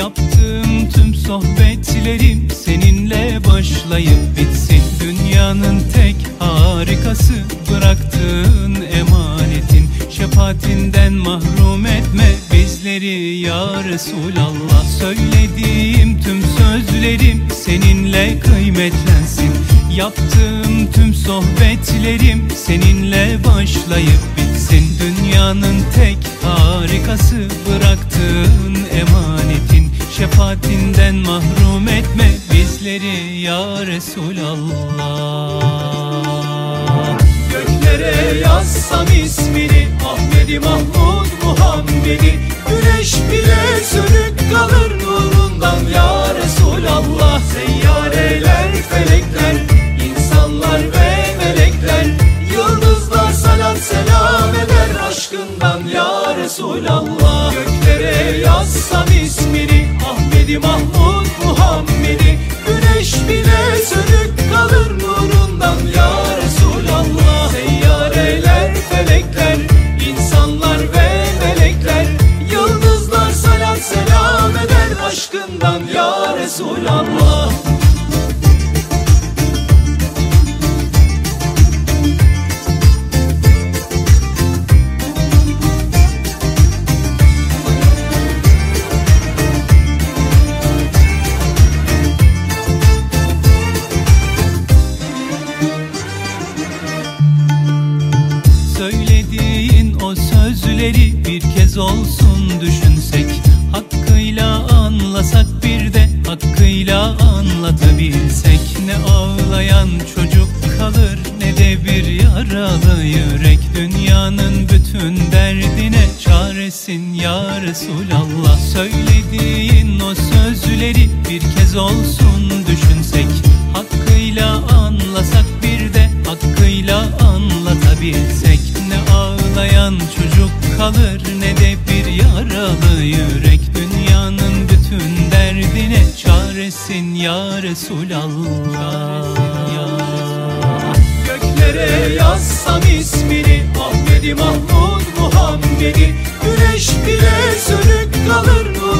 Yaptığım tüm sohbetlerim seninle başlayıp bitsin. Dünyanın tek harikası bıraktığın emanetin. Şefaatinden mahrum etme bizleri ya Resulallah. Söylediğim tüm sözlerim seninle kıymetlensin. Yaptığım tüm sohbetlerim seninle başlayıp bitsin. Dünyanın tek harikası bıraktığın emanetin Şefaatinden mahrum etme bizleri ya Resulallah. Göklere yazsam ismini Ahmedi Mahmud Muhammed'i. Güneş bile sönük kalır nurundan ya Resulallah. Seyyareler, felekler, insanlar ve melekler. Yıldızlar salat selam eder aşkından ya Resulallah Ahmedi Mahmud Muhammed'i Güneş bile sönük kalır nurundan. Ya Resulallah Seyyareler, felekler, insanlar ve melekler Yıldızlar salat selam eder aşkından. Ya Resulallah Söylediğin o sözleri bir kez olsun düşünsek. Hakkıyla anlasak bir de hakkıyla anlatabilsek. Ne ağlayan çocuk kalır ne de bir yaralı yürek. Dünyanın bütün derdine çaresin ya Resulallah. Söylediğin o sözleri bir kez olsun düşünsek Resulallah Göklere yazsam ismini Ahmedi Mahmud Muhammed'i. Güneş bile sönük kalır nurundan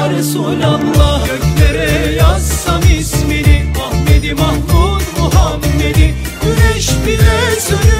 ya Resulallah Göklere yazsam ismini. Ahmedi Mahmud Muhammed'i. Güneş bile sönük kalır